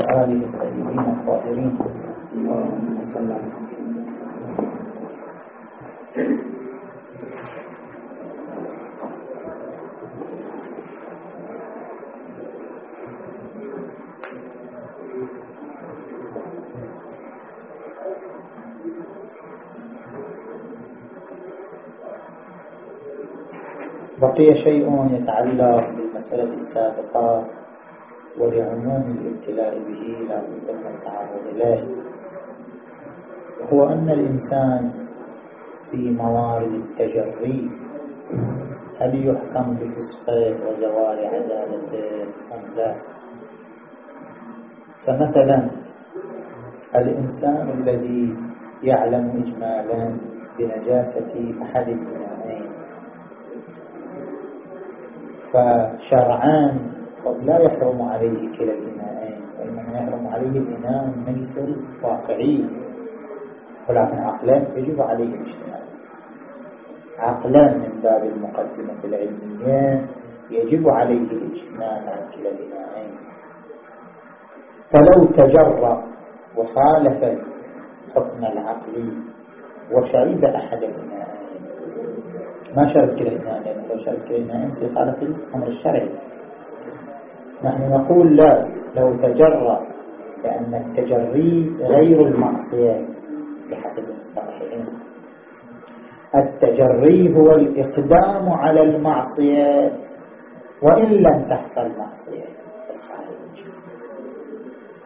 وآله الطيبين الطاهرين. وسلم بقي شيء يتعلق بالمسألة السابقة. ولعموم الابتلاء به لا بد من التعرض إليه وهو أن الإنسان في موارد التجري هل يحكم بفسقه وزوال عدالته أم لا؟ فمثلا الإنسان الذي يعلم إجمالا بنجاسة أحد البنائين فشرعان قد لا يحرم عليه كلا الإناءين وإنما يحرم عليه الإناء النجس الواقعي ولكن عقلا يجب عليه الاجتناب عقلا من باب المقدمة العلمية يجب عليه الاجتناب عن كلا الإناءين فلو تجرأ وخالف الحكم العقلي وشرب أحد الإناءين ما شرب كلا الإناءين لأنه لو شرب كلا الإناءين سيخالف الأمر الشرعي. نحن نقول لا لو تجرى لأن التجري غير المعصية بحسب المصطلحين التجري هو الإقدام على المعصية وإن لم تحصل معصية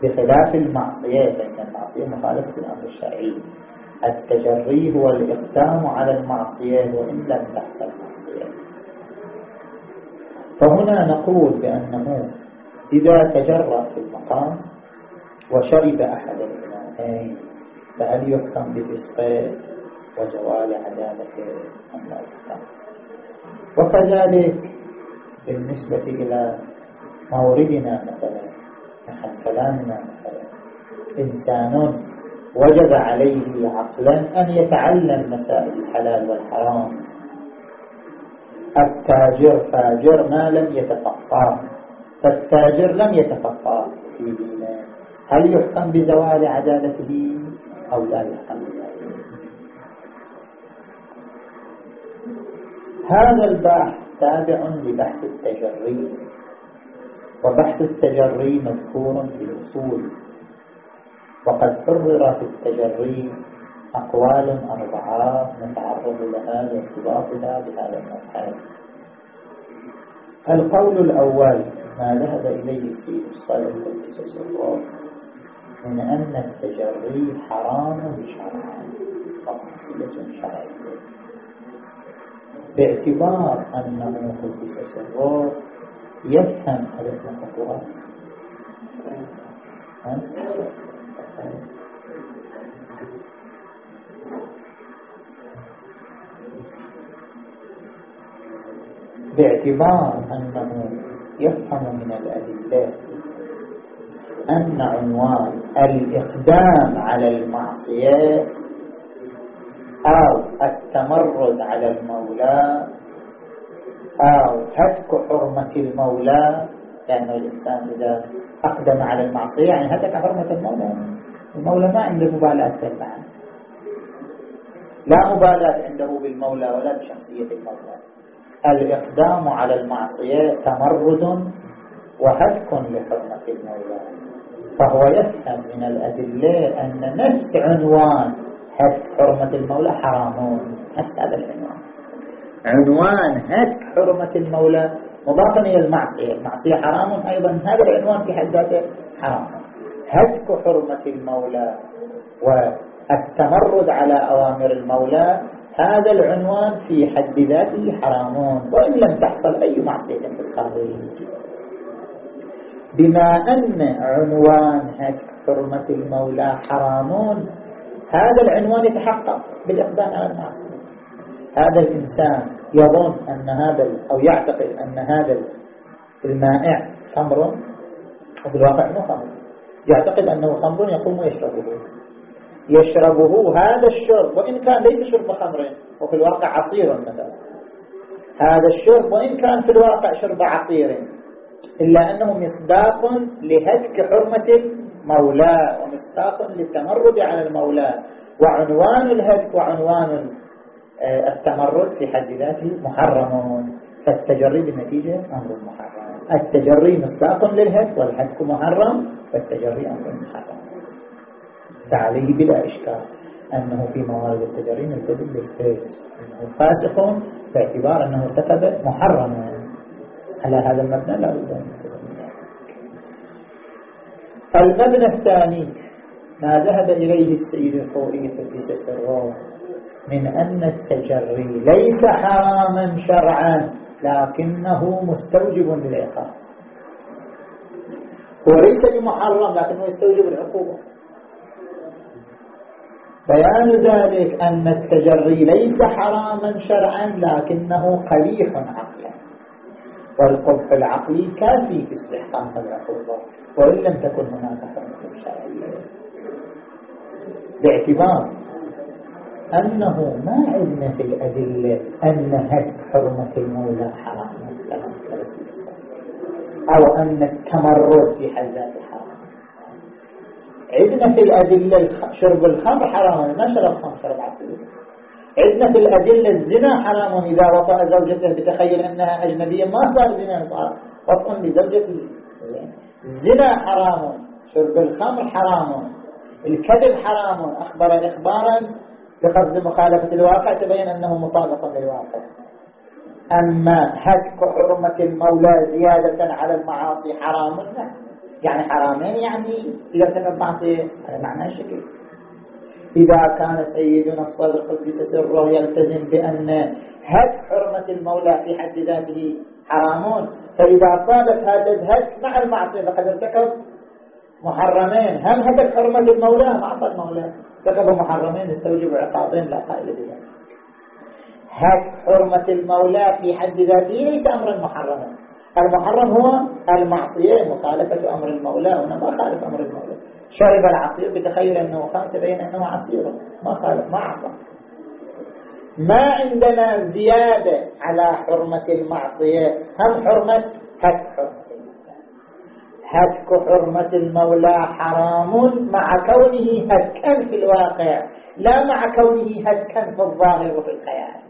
بخلاف المعصية فإن المعصية مخالفة الأمر الشرعي. التجري هو الإقدام على المعصية وإن لم تحصل معصية فهنا نقول بأنه إذا تجرأ في المقام وشرب أحد الماءين فهل يحكم بفسقه وزوال عدالته أم لا يحكم؟ وكذلك بالنسبة إلى موردنا مثلا نحن كلامنا مثلا إنسان وجب عليه عقلا أن يتعلم مسائل الحلال والحرام. التاجر فاجر ما لم يتفقه فالتاجر لم يتفقه. في دينه هل يحكم بزوال عدالته أو لا يحكم؟ هذا البحث تابع لبحث التجري. وبحث التجري مذكور في الأصول وقد حرر في التجري أقوال أربعة نتعرض لها لارتباطها بهذا المبحث القول الأول ما ذهب إليه السيد الصالح قدس الله من أن التجري حرام شرعا ومعصية شرعية. باعتبار أنه قدس سره يفهم هذا المفهوم باعتبار أنه يفهم من الأدلة أن عنوان الإقدام على المعصية أو التمرد على المولى أو هتك حرمة المولى لأنه الإنسان إذا أقدم على المعصية يعني هتك حرمة المولى المولى ما عنده مبالاة بالمعنى. لا مبالاة عنده بالمولى ولا بشخصية المولى. الإقدام على المعصية تمرد وهتك لحرمة المولى. فهو يفهم من الأدلة أن نفس عنوان هتك حرمة المولى حرام نفس هذا العنوان. عنوان هتك حرمة المولى مضافا إلى المعصية. المعصية حرام أيضا. هذا العنوان في حد ذاته حرام. هتك حرمة المولى والتمرد على أوامر المولى هذا العنوان في حد ذاته حرام وإن لم تحصل أي معصية في القلب بما أن عنوان حرمة المولى حرام هذا العنوان يتحقق بالإقدام على المعصية. هذا الإنسان يظن أن هذا أو يعتقد أن هذا المائع خمر وفي الواقع أنه خمر. يعتقد أنه خمر يقوم ويشربه. يشربه هذا الشرب وإن كان ليس شرب خمر وفي الواقع عصير مثلا. هذا الشرب وإن كان في الواقع شرب عصير إلا أنه مصداق لهتك حرمة المولى ومصداق للتمرد على المولى وعنوان الهتك وعنوان آه، التمرد في حد ذاته محرم. فالتجري بالنتيجة أمر محرم. التجري مصداق للهتك والهتك محرم فالتجري أمر محرم. فعليه بلا إشكال. أنه في موارد التجري ملتزم بالفيس أنه فاسق باعتبار أنه ارتكب محرما. على هذا المبنى لا بد أن المبنى الثاني ما ذهب إليه السيد الخوئي في سره من أن التجري ليس حراما شرعا لكنه مستوجب للعقاب. هو ليس بمحرم لكنه يستوجب العقوبة. بيان ذلك أن التجري ليس حراما شرعا لكنه قبيح عقلا. والقبح العقلي كافي في استحقاق العقوبة وإن لم تكن هناك حرمة شرعية. باعتبار أنه ما عندنا في الأدلة أن هتك حرمة المولى حرام. أو أن التمرد في حد ذاته عندنا في الأدلة شرب الخمر حرام ما شرب خمر شرب عسل. عندنا في الأدلة الزنا حرام إذا وطأ زوجته بتخيل أنها أجنبية ما صار زنا صار وطأ لزوجته الزنا حرام شرب الخمر حرام الكذب حرام. أخبر إخبارا بقصد مخالفة الواقع تبين أنه مطابق للواقع. أما هتك حرمة المولى زيادة على المعاصي حرام. لا يعني حرامين يعني ارتكب معصية هذا معنى الشكل إذا كان سيدنا الصادق قدس سره يلتزم بأن هتك حرمة المولى في حد ذاته حرام فإذا صادت هذا الهتك مع المعصية فقد ارتكب محرمين. هم هتك حرمة المولى؟ معصى المولى ارتكب محرمين استوجب عقابين لا قائل بذلك. هتك حرمة المولى في حد ذاته ليس أمرا محرما. المحرم هو المعصية مخالفة أمر المولى هنا ما خالف أمر المولى. شرب العصير بتخيل أنه خالف تبين أنه عصير. ما خالف ما عصى. ما عندنا زيادة على حرمة المعصية. هم حرمة؟ هتك حرمة هتك حرمة المولى حرام مع كونه هتكا في الواقع لا مع كونه هتكا في الظاهر وفي الخيال.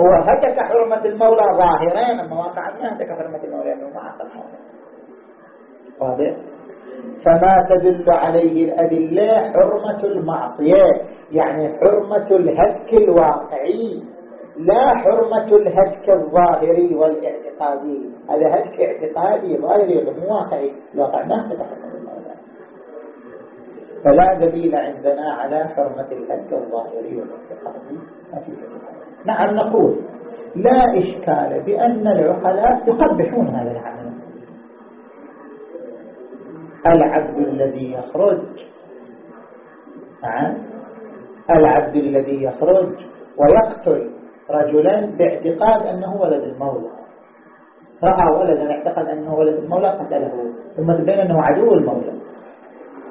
هو هتك حرمة المولى ظاهرين أما واقعا هتك حرمة المولى أنه ما عصى المولى. واضح؟ فما تدل عليه الأدلة حرمة المعصية يعني حرمة الهتك الواقعي لا حرمة الهتك الظاهري والاعتقادي. هذا هتك اعتقادي ظاهري مو واقعي. الواقع ما هتك حرمة المولى. فلا دليل عندنا على حرمة الهتك الظاهري والاعتقادي. ما في نعم نقول لا إشكال بأن العقلاء يقبحون هذا العمل. العبد الذي يخرج نعم العبد الذي يخرج ويقتل رجلا باعتقاد أنه ولد المولى. رأى ولدا اعتقد أنه ولد المولى قتله. ثم تبين أنه عدو المولى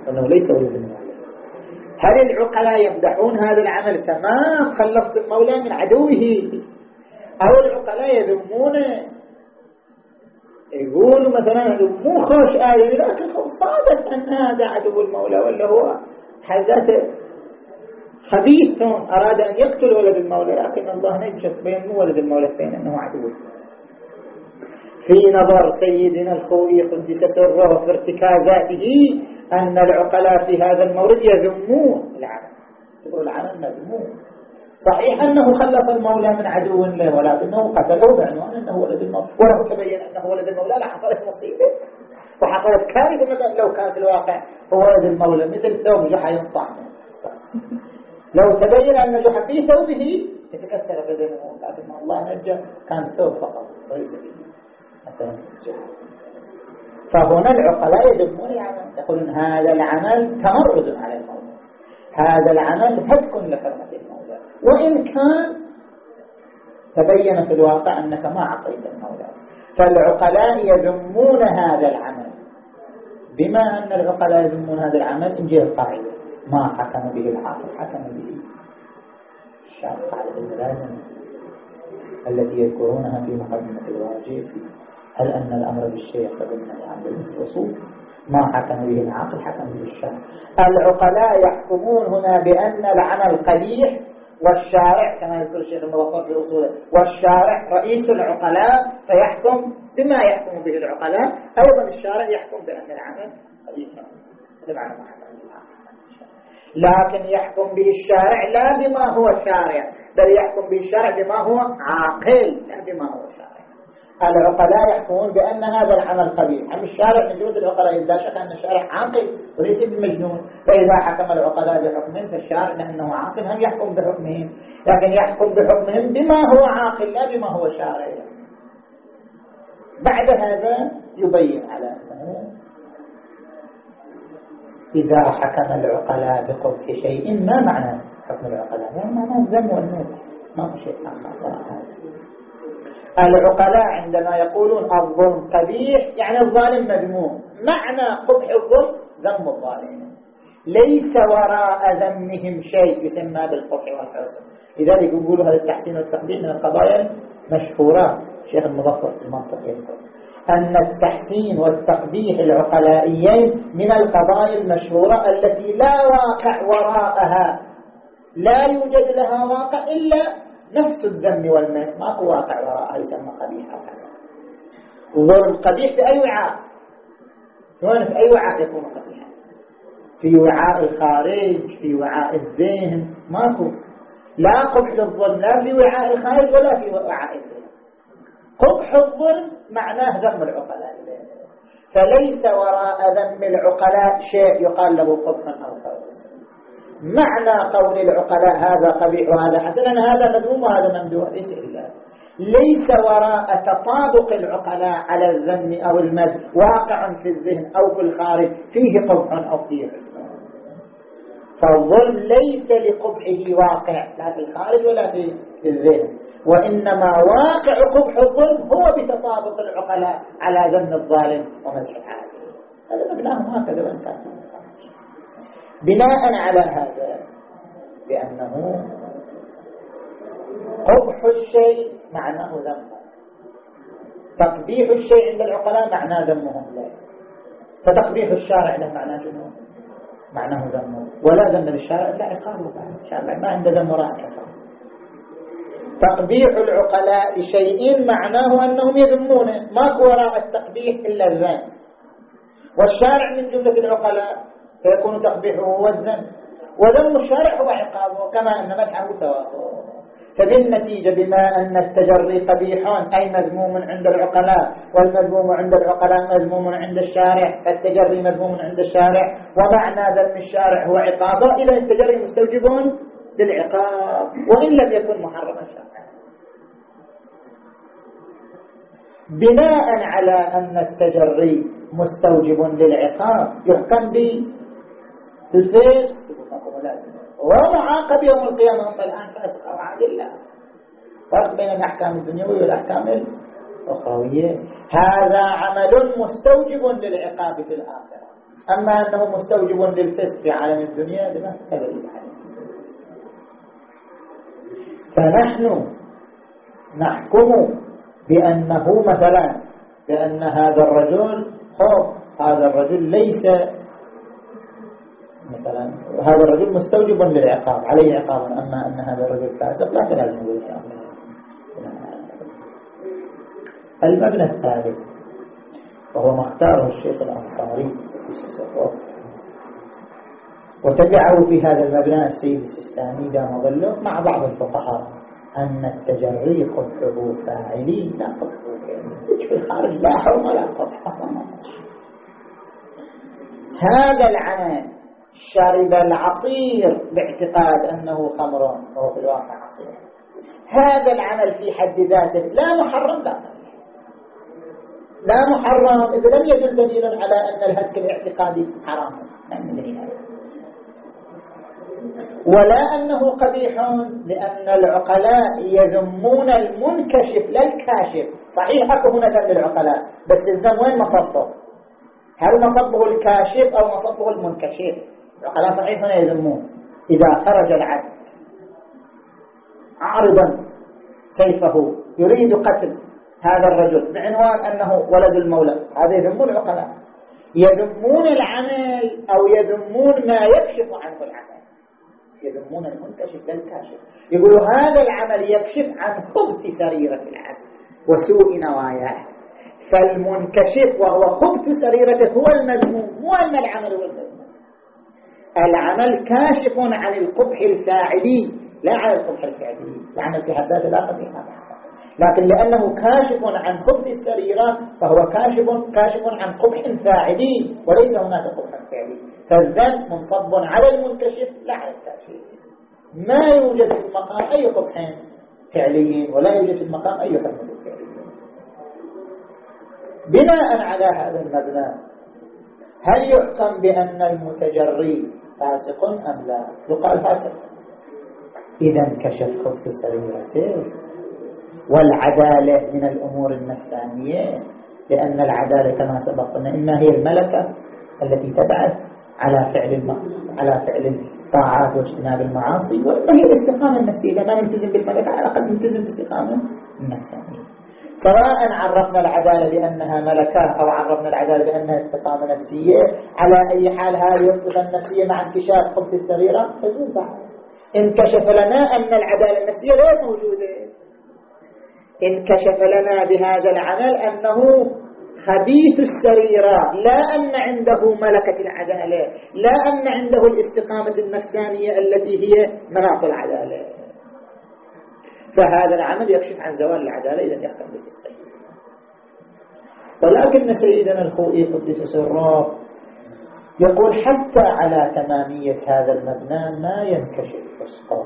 أنه ليس ولد المولى. هل العقلاء يمدحون هذا العمل؟ تمام. خلصت المولى من عدوه. أو العقلاء يذمونه يقولوا مثلا مو خوش آية لكن صادت أن هذا عدو المولى ولا هو حذاته خبيث. أراد أن يقتل ولد المولى لكن الله نجت بين ولد المولى بين أنه عدو. في نظر سيدنا الخوي قدس سره في ارتكازاته أن العقلاء في هذا المورد يذمون العمل. يقول العمل مذموم. صحيح أنه خلص المولى من عدو له ولكنه قتله بعنوان أنه ولد المولى. وله تبين أنه ولد المولى لحصلت مصيبة. وحصلت كارثة مثلا لو كان في الواقع هو ولد المولى مثل ثوب جحا ينطع لو تبين أن جحا في ثوبه يتكسر بدنه لكن الله نجى كان ثوب فقط وليس فيه فهنا العقلاء يذمون العمل. يقولون هذا العمل تمرد على المولى هذا العمل هتك لحرمة المولى وإن كان تبين في الواقع أنك ما عطيت المولى فالعقلاء يذمون هذا العمل. بما أن العقلاء يذمون هذا العمل إن جاء القاعدة ما حكم به العاقل حكم به الشاب قاعدة اللازم التي يذكرونها في مقدمة الواجب. هل أن الأمر بالشيء يقتضي النهي عن الوصول ما حكم به العقل حكم به الشرع. العقلاء يحكمون هنا بأن العمل قبيح والشارع كما يذكر الشيخ المظفر في أصوله والشارع رئيس العقلاء فيحكم بما يحكم به العقلاء. أيضا الشارع يحكم بأن العمل قبيح. هذا معنى ما حكم لكن يحكم به الشارع لا بما هو شارع بل يحكم به الشارع بما هو عاقل لا بما هو العقلاء يحكمون بأن هذا العمل قبيح. أما الشارع من جهود العقلاء إذا شك أن الشارع عاقل وليس بمجنون فإذا حكم العقلاء بحكمهم فالشارع لأنه عاقل هم يحكم بحكمهم. لكن يحكم بحكمهم بما هو عاقل لا بما هو شارع. بعد هذا يبين على أنه إذا حكم العقلاء بقبح شيء ما معنى حكم العقلاء؟ يعني معنى الذم والنوت ما هو شيء آخر. العقلاء عندما يقولون الظلم قبيح يعني الظالم مذموم. معنى قبح الظلم ذم الظالمين. ليس وراء ذمهم شيء يسمى بالقبح والحسن لذلك يقولوا هذا التحسين والتقبيح من القضايا المشهورة. شيخ المظفر المنطق يذكر أن التحسين والتقبيح العقلائيين من القضايا المشهورة التي لا واقع وراءها. لا يوجد لها واقع إلا نفس الذم والمن ماكو واقع وراءها يسمى قبيح أو حسن ظلم قبيح في أي وعاء؟ هون في أي وعاء يكون قبيحا؟ في وعاء الخارج في وعاء الذهن. ماكو. لا قبح للظلم لا في وعاء الخارج ولا في وعاء الذهن. قبح الظلم معناه ذم العقلاء. فليس وراء ذم العقلاء شيء. يقال له قبح أو خبث معنى قول العقلاء هذا قبيح وهذا حسن هذا مذموم وهذا ممدوح ليس إلا. ليس وراء تطابق العقلاء على الذم أو المد واقع في الذهن أو في الخارج فيه قبح أو فيه حسن. فالظلم ليس لقبحه واقع لا في الخارج ولا في الذهن. وإنما واقع قبح الظلم هو بتطابق العقلاء على ذم الظالم ومدح العادل هذا مبناه هكذا كان. بناء على هذا بأنه قبح الشيء معناه ذمه تقبيح الشيء عند العقلاء معناه ذمهم له فتقبيح الشارع له معناه جنون معناه ذمه ولا ذم للشارع إلا عقابه الشارع ما عنده ذم وراء تقبيح العقلاء لشيء معناه أنهم يذمونه ماكو وراء التقبيح إلا الذم والشارع من جملة العقلاء فيكون تقبيحه الذنب وذم الشارع هو عقابه كما أن مدحه ثوابه فبالنتيجة بما أن التجري قبيح أي مذموم عند العقلاء والمذموم عند العقلاء مذموم عند الشارع فالتجري مذموم عند الشارع. ومعنى ذم الشارع هو عقابه إذا التجري مستوجب للعقاب وإن لم يكن محرما شرعا. بناء على أن التجري مستوجب للعقاب يحكم بالفسق ومعاقب يوم القيامة. هم الآن فاسق أو عادل فرق بين الأحكام الدنيوية والأحكام الأخروية. هذا عمل مستوجب للعقاب في الآخرة. أما أنه مستوجب للفسق في عالم الدنيا لما كذلك فنحن نحكم بأنه مثلا بأن هذا الرجل خوف هذا الرجل ليس مثلا. هذا الرجل مستوجب للعقاب عليه عقاب أما أن هذا الرجل فاسق لا تلازم بالعقاب المبنى الثالث وهو ما اختاره الشيخ الأنصاري وتبعه في هذا المبنى السيد السيستاني دام ظله مع بعض الفقهاء أن التجري قبحه فاعلي لا قبحه في الخارج؟ لا حرم ولا قبح أصلا هذا العمل شرب العصير باعتقاد أنه خمر وهو في الواقع عصير. هذا العمل في حد ذاته لا محرم لا لا محرم إذا لم يدل دليل على أن الهتك الاعتقادي حرام. ولا أنه قبيح لأن العقلاء يذمون المنكشف لا الكاشف. صحيح أكو هنا ذم العقلاء بس الذم وين مصبه؟ هل مصبه الكاشف أو مصبه المنكشف؟ العقلاء صحيح هنا يذمون. إذا خرج العبد عارضا سيفه يريد قتل هذا الرجل بعنوان أنه ولد المولى. هذا يذمون العقلاء. يذمون العمل أو يذمون ما يكشف عنه العمل. يذمون المنكشف لا الكاشف. يقولوا هذا العمل يكشف عن خبث سريرة العبد وسوء نواياه. فالمنكشف وهو خبث سريرته هو المذموم مو أن العمل هو المذموم. العمل كاشف عن القبح الفاعلي لا عن القبح الفعلي لأن في حد ذاته لا قبيحة. لكن لأنه كاشف عن خبث السريرة فهو كاشف كاشف عن قبح فاعلي وليس هناك قبح فعلي فالذنب منصب على المنكشف لا على الكاشف ما يوجد في المقام أي قبح فعلي ولا يوجد في المقام أي حكم فعلي بناء على هذا المبنى هل يحكم بأن المتجري فاسق أم لا؟ يقال هكذا إذا انكشف خبث سريرته والعدالة من الأمور النفسانية لأن العدالة كما سبقنا إما هي الملكة التي تبعث على فعل على فعل الطاعات واجتناب المعاصي وإما هي الاستقامة النفسية. إذا ما نلتزم بالملكة على الأقل نلتزم بالاستقامة النفسانية. سواء عرفنا العدالة بأنها ملكة أو عرفنا العدالة بأنها استقامة نفسية على أي حال هذه الصفة النفسية مع انكشاف خبث السريرة تزول بعد. انكشف لنا أن العدالة النفسية غير موجودة. انكشف لنا بهذا العمل أنه خبيث السريرة. لا أن عنده ملكة العدالة لا أن عنده الاستقامة النفسانية التي هي مناط العدالة. فهذا العمل يكشف عن زوال العدالة إذا يحكم بالفسق ولكن سيدنا الخوئي قدس سره يقول حتى على تمامية هذا المبنى ما ينكشف فسقه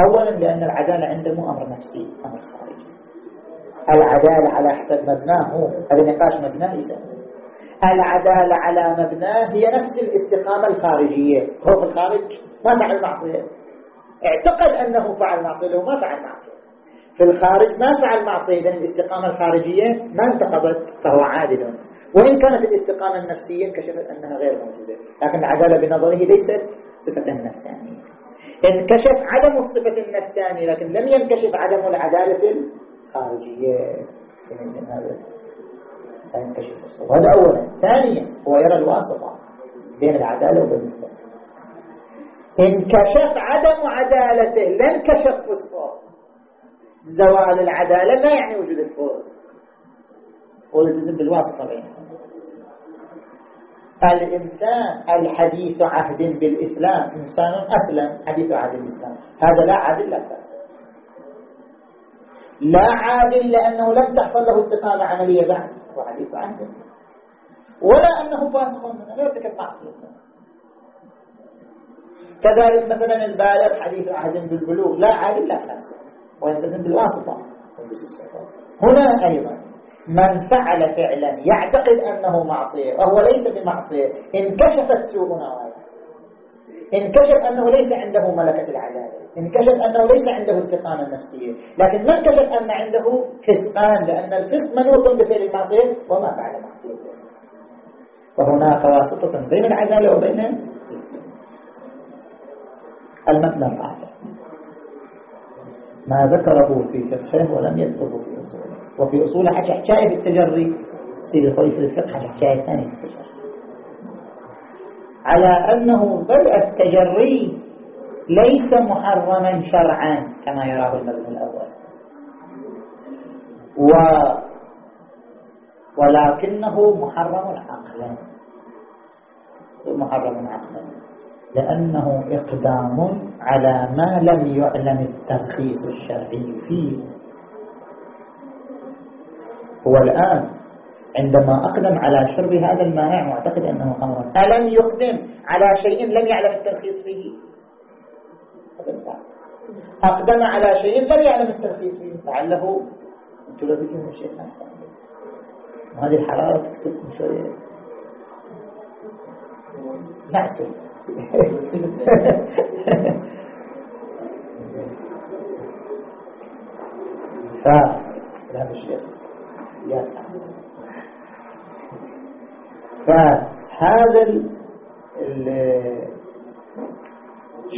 أولا لأن العدالة عنده مو أمر نفسي أمر خارجي. العدالة على حسب مبناه هذا نقاش مبناه يسمى العدالة على مبناه هي نفس الاستقامة الخارجية. هو في الخارج ما فعل معصية اعتقد أنه فعل معصية وما فعل معصية. في الخارج ما فعل معصية إذن الاستقامة الخارجية ما انتقضت فهو عادل. وإن كانت الاستقامة النفسية انكشفت أنها غير موجودة. لكن العدالة بنظره ليست صفة نفسانية انكشف عدم الصفة النفسانية لكن لم ينكشف عدم العدالة الخارجية. هذا لا ينكشف وهذا أولا. ثانيا هو يرى الواسطة بين العدالة وبين الفسق انكشف عدم عدالته لا انكشف فسقه. زوال العدالة ما يعني وجود الفوز. والتزم بالواسطة بينهم الإنسان الحديث عهد بالإسلام. إنسان أسلم حديث عهد بالإسلام. هذا لا عادل لا لا عادل لأنه لم تحصل له استقامة عملية بعد. هو حديث عهد ولا أنه فاسق. منه لا يرتكب معصية كذلك مثلا البالغ حديث عهد بالبلوغ لا عادل لا فاسق ويلتزم بالواسطة. هنا أيضا من فعل فعلا يعتقد أنه معصية وهو ليس بمعصية انكشفت سوء نوايا. انكشف أنه ليس عنده ملكة العدالة انكشف أنه ليس عنده استقامة نفسية. لكن ما انكشف أن عنده فسقان لأن الفسق منوط بفعل المعصية وما فعل معصية. وهناك واسطة بين العدالة وبين المبنى الرابع. ما ذكره في فقهه ولم يذكره في أصوله. وفي أصوله حكى حكاية في التجري سيد الخليفة في الفقه حكى حكاية ثانية في التجري. على أنه بدء التجري ليس محرما شرعا كما يراه المذهب الأول. و ولكنه محرم عقلا. محرم عقلا. لأنه إقدام على ما لم يعلم الترخيص الشرعي فيه. هو الآن عندما أقدم على شرب هذا المانع معتقد أنه خمر ألم يقدم على شيء لم يعلم الترخيص فيه؟ أقدم على شيء لم يعلم الترخيص فيه. لعله بيجون الشيء وهذه الحرارة تكسبكم شوية. نعسل ف هذا فهذا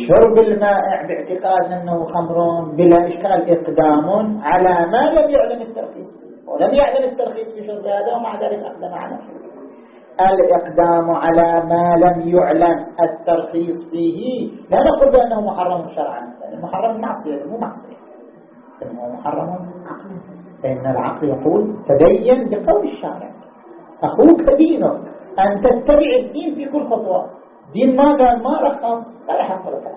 شرب المائع باعتقاد أنه خمر بلا إشكال إقدام على ما لم يعلم الترخيص ولم يعلم الترخيص في شرب هذا ومع ذلك أقدم على الإقدام على ما لم يعلم الترخيص فيه. لا نقول بأنه محرم شرعا يعني محرم معصية مو معصية. هو محرم عقلا فإن العقل يقول تدين بقول الشارع. أخوك دينك أن تتبع الدين في كل خطوة. دين ما قال ما رخص. فلا حق لك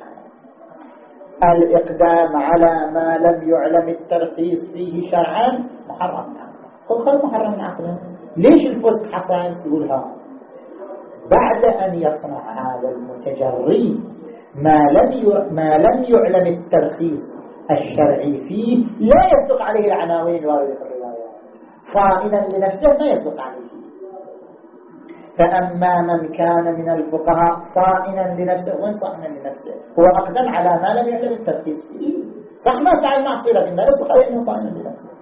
الإقدام على ما لم يعلم الترخيص فيه شرعا محرم. خذ خذ محرم عقلا. ليش الفسق حصل يقولها. بعد أن يصنع هذا المتجري ما لم ما لم يعلم الترخيص الشرعي فيه لا يصدق عليه العناوين الواردة في الروايات. صائنا لنفسه ما يصدق عليه. فأما من كان من الفقهاء صائنا لنفسه وين صائنا لنفسه؟ هو أقدم على ما لم يعلم الترخيص فيه. صح ما فعل معصية لكن لا يصدق عليه أنه صائنا لنفسه.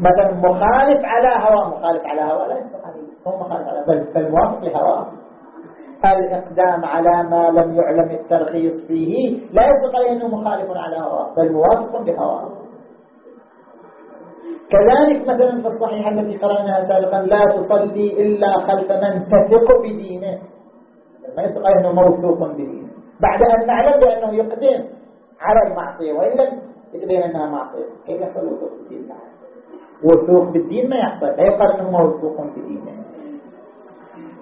مثلا مخالف على هوى. مخالف على هوى لا يصدق عليه. مخالف على بل فالموافق لهواه. الإقدام على ما لم يعلم الترخيص فيه لا يصدق عليه أنه مخالف على هواه بل موافق بهواه كذلك مثلا في الصحيحة التي قرأناها سابقا لا تصلي إلا خلف من تثق بدينه. ما يصدق عليه أنه موثوق بدينه. بعد أن نعلم بأنه يقدم على المعصية وإن لم يقدم أنها معصية كيف يحصل وثوق بالدين وثوق بالدين ما يحصل. لا يقال أنه موثوق بدينه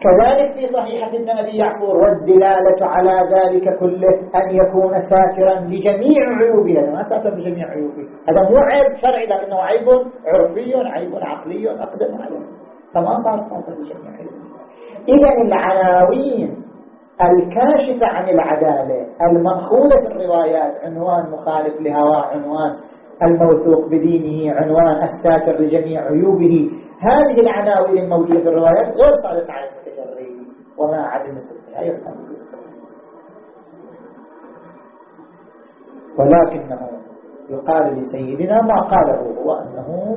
كذلك في صحيحة ابن أبي يعقوب والدلالة على ذلك كله أن يكون ساترا لجميع عيوبه. ما ساتر لجميع عيوبه. هذا مو عيب شرعي لكنه عيب عرفي عيب عقلي أقدم عليه فما صار ساتر لجميع عيوبه. إذا العناوين الكاشفة عن العدالة المأخوذة في الروايات عنوان مخالف لهوى عنوان الموثوق بدينه عنوان الساتر لجميع عيوبه. هذه العناوين الموجودة في الروايات غير صادقة على وما عدم صدقها يفهم. ولكنه يقال لسيدنا ما قاله هو أنه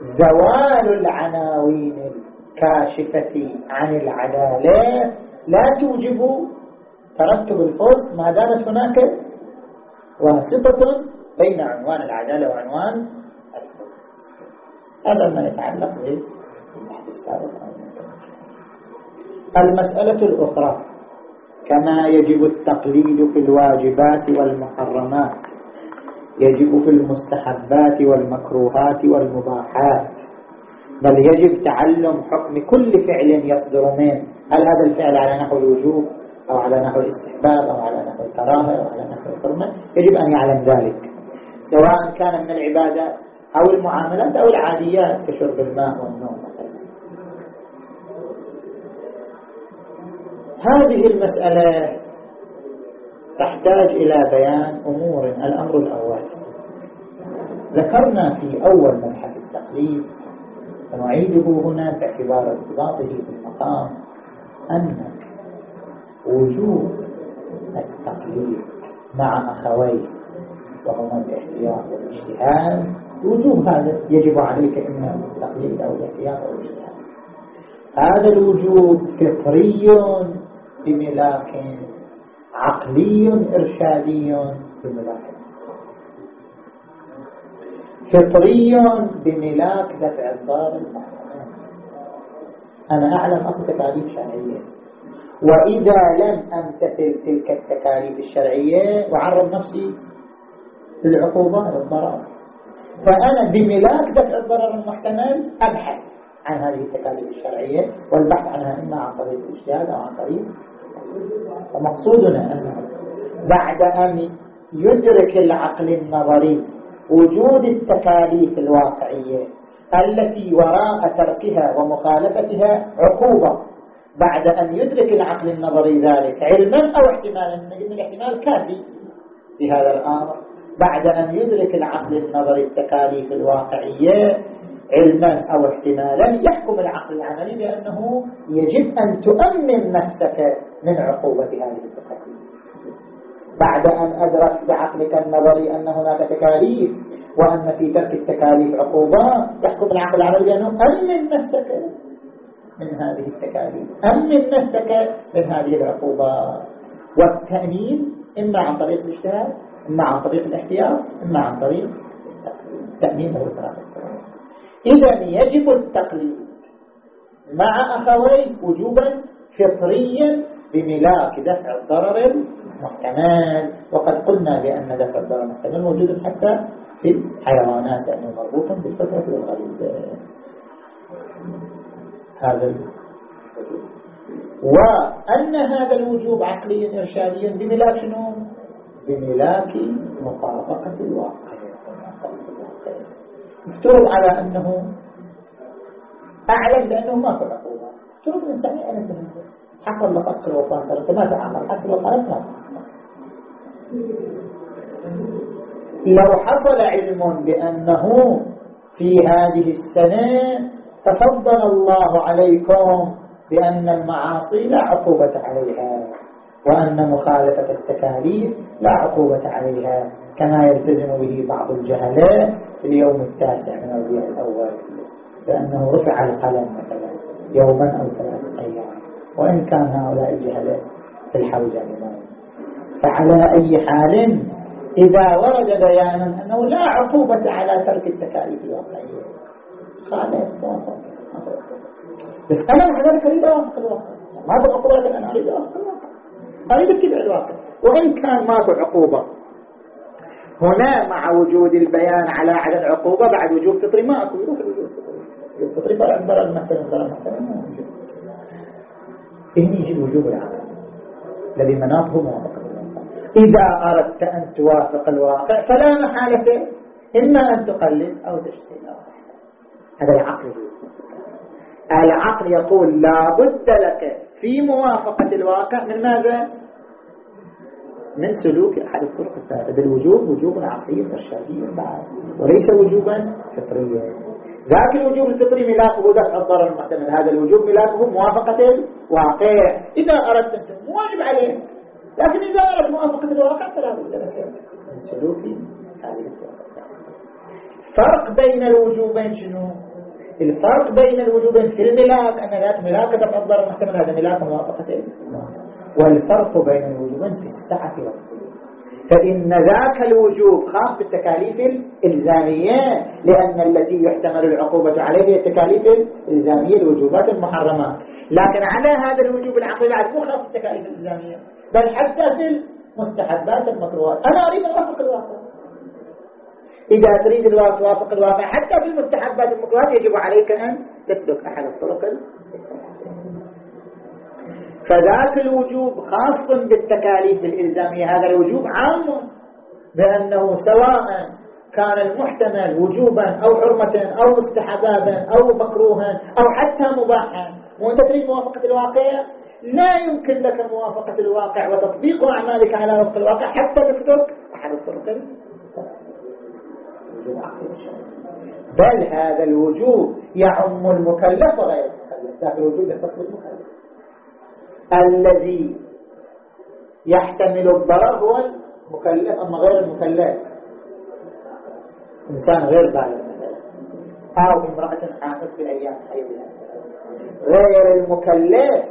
زوال العناوين الكاشفة عن العدالة لا توجب ترتب الفصل ما دامت هناك واسطة بين عنوان العدالة وعنوان هذا ما يتعلق السابق. المسألة الأخرى كما يجب التقليد في الواجبات والمحرمات يجب في المستحبات والمكروهات والمباحات بل يجب تعلم حكم كل فعل يصدر منه. هل هذا الفعل على نحو الوجوب أو على نحو الاستحباب أو على نحو الكراهة أو على نحو الحرمة؟ يجب أن يعلم ذلك. سواء كان من العبادة أو المعاملات أو العاديات كشرب الماء والنوم. هذه المسألة تحتاج إلى بيان أمور الأمر الأول. ذكرنا في أول مبحث التقليد ونعيده هنا باعتبار ارتباطه بالمقام أن وجوب التقليد مع أخويه. وهما الاحتياط والاجتهاد وجوب هذا يجب عليك إما التقليد أو الاحتياط أو الاجتهاد. هذا الوجوب فطري بملاك عقلي إرشادي بملاك. فطري بملاك دفع الضار أنا أعلم أكو تكاليف شرعية. وإذا لم أمتثل تلك التكاليف الشرعية وعرض نفسي للعقوبة للضرر فأنا بملاك دفع الضرر المحتمل أبحث عن هذه التكاليف الشرعية والبحث عنها إما عن طريق الاجتهاد أو عن طريق فمقصودنا أنه بعد أن يدرك العقل النظري وجود التكاليف الواقعية التي وراء تركها ومخالفتها عقوبة بعد أن يدرك العقل النظري ذلك علما أو احتمالا من الاحتمال كافي في هذا الأمر. بعد أن يدرك العقل النظري التكاليف الواقعية علما أو احتمالا يحكم العقل العملي بأنه يجب أن تؤمن نفسك من عقوبة هذه التكاليف بعد أن أدرك بعقلك النظري أن هناك تكاليف وأن في ترك التكاليف عقوبات يحكم العقل العملي بأنه أمن نفسك من هذه التكاليف. أمن نفسك من هذه العقوبات والتأمين إما عن طريق الاجتهاد إما عن طريق الاحتياط إما عن طريق أو الثلاثة. إذا يجب التقليد مع أخويه وجوبا فطريا بملاك دفع الضرر المحتمل. وقد قلنا بأن دفع الضرر المحتمل موجود حتى في الحيوانات لأنه مربوط بالفطرة والغريزة هذا وأن هذا الوجوب عقليا إرشاديا بملاك شنو؟ بملاك مطابقة الواقع. مفترض على أنه أعلم بأنه ما عقوبة افترض الإنسان أنا حصل لصق الوفاة أنت ما تعمل خلت ما لو حصل علم بأنه في هذه السنة تفضل الله عليكم بأن المعاصي لا عقوبة عليها. وأن مخالفة التكاليف لا عقوبة عليها كما يلتزم به بعض الجهلاء في اليوم التاسع من الربيع الأول لأنه رفع القلم مثلا يوما أو ثلاثة أيام وإن كان هؤلاء الجهلاء في الحوزة فعلى أي حال إذا ورد بيانا أنه لا عقوبة على ترك التكاليف الواقعية. خالف بس أنا ذلك أريد أوافق الواقع ما بعقوبة أنا أريد أوافق الواقع أريد اتبع الواقع. وإن كان ماكو عقوبة. هنا مع وجود البيان على عدم عقوبة بعد وجود فطري ما أكو يروح الوجود الفطري الفطري المثل ضرر مثلا ما موجود هنا يجي الوجوب العقل الذي مناطه موافقة إذا أردت أن توافق الواقع فلا محالة إما أن تقلد أو تشتري. هذا العقل. العقل يقول لا بد لك في موافقة الواقع من ماذا؟ من سلوك أحد الطرق الثلاثة الوجوب وجوب عقلي إرشادي بعد. وليس وجوبا فطريا. ذاك الوجوب الفطري ملاكه دفع الضرر المحتمل. هذا الوجوب ملاكه موافقة الواقع. إذا أردت أنت واجب عليه لكن إذا أردت موافقة الواقع فلا بد لك من سلوك هذه الطرق فرق بين الوجوبين شنو؟ الفرق بين الوجوبين في الملاك أن ذات ملاك دفع الضرر المحتمل هذا ملاك موافقة. والفرق بين الوجوبين في السعة والطول فإن ذاك الوجوب خاص بالتكاليف الإلزامية لأن التي يحتمل العقوبة عليه هي التكاليف الإلزامية الوجوبات المحرمات لكن على هذا الوجوب العقلي بعد مو خاص بالتكاليف الإلزامية بل حتى في المستحبات المكروهات. أنا أريد أن أوافق الواقع. إذا تريد الواقع توافق الواقع حتى في المستحبات المكروهات يجب عليك أن تسلك أحد الطرق. فذاك الوجوب خاص بالتكاليف الإلزامية. هذا الوجوب عام بأنه سواء كان المحتمل وجوبا أو حرمة أو مستحبابا أو مكروها أو حتى مباحا. وأنت تريد موافقة الواقع؟ لا يمكن لك موافقة الواقع وتطبيق أعمالك على وفق الواقع حتى تسلك أحد الطرق. بل هذا الوجوب يعم المكلف وغير المكلف. ذاك الوجوب يختص المكلف. الذي يحتمل الضرر هو المكلف أما غير المكلف. إنسان غير بالغ أو امرأة حامل في أيام حيضها غير المكلف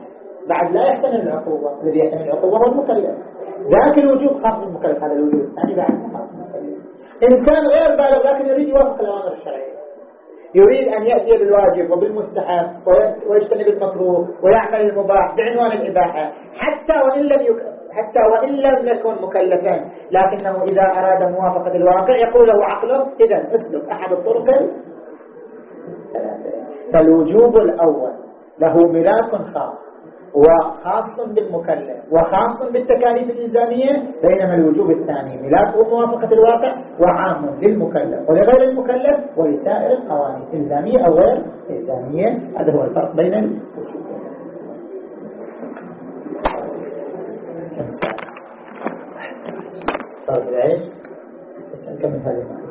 بعد لا يحتمل العقوبة. الذي يحتمل العقوبة هو المكلف. ذاك الوجوب خاص بالمكلف هذا الوجوب الثاني بعد خاص بالمكلف إنسان غير بالغ لكن يريد يوافق الأوامر الشرعية يريد أن يأتي بالواجب وبالمستحب ويجتنب المكروه ويعمل المباح بعنوان الإباحة. حتى وإن لم يك... حتى وإن لم يكن مكلفا لكنه إذا أراد موافقة الواقع يقول له عقله إذا أسلك أحد الطرق فالوجوب الأول له ملاك خاص. وخاص بالمكلف وخاص بالتكاليف الإلزامية بينما الوجوب الثاني ملاك وموافقة الواقع وعام للمكلف. ولغير المكلف ولسائر القوانين. إلزامية أو غير إلزامية. هذا هو الفرق بين الوجوب صار بالعيش بس نكمل هذه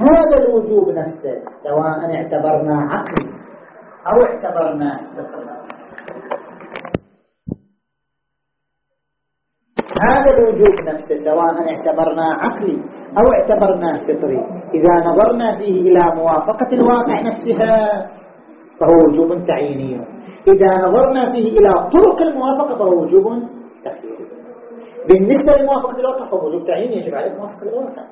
هذا الوجوب نفسه سواء اعتبرنا عقل أو اعتبرنا هذا الوجوب نفسه سواء اعتبرنا عقلي أو اعتبرناه فطري. إذا نظرنا فيه إلى موافقة الواقع نفسها فهو وجوب تعييني. إذا نظرنا فيه إلى طرق الموافقة فهو وجوب تخييري. بالنسبة لموافقة الواقع فهو وجوب تعييني يجب عليك موافقة الواقع.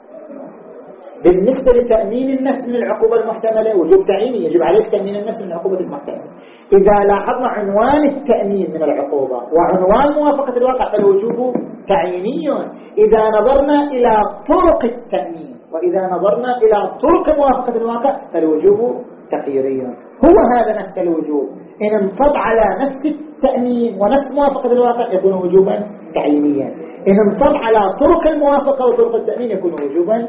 بالنسبة لتأمين النفس من العقوبة المحتملة وجوب تعييني يجب عليك تأمين النفس من العقوبة المحتملة. إذا لاحظنا عنوان التأمين من العقوبة وعنوان موافقة الواقع فالوجوب تعييني. إذا نظرنا إلى طرق التأمين وإذا نظرنا إلى طرق موافقة الواقع فالوجوب تخييري هو هذا نفس الوجوب. إن انصب على نفس التأمين ونفس موافقة الواقع يكون وجوبا تعيينيا. إن انصب على طرق الموافقة وطرق التأمين يكون وجوبا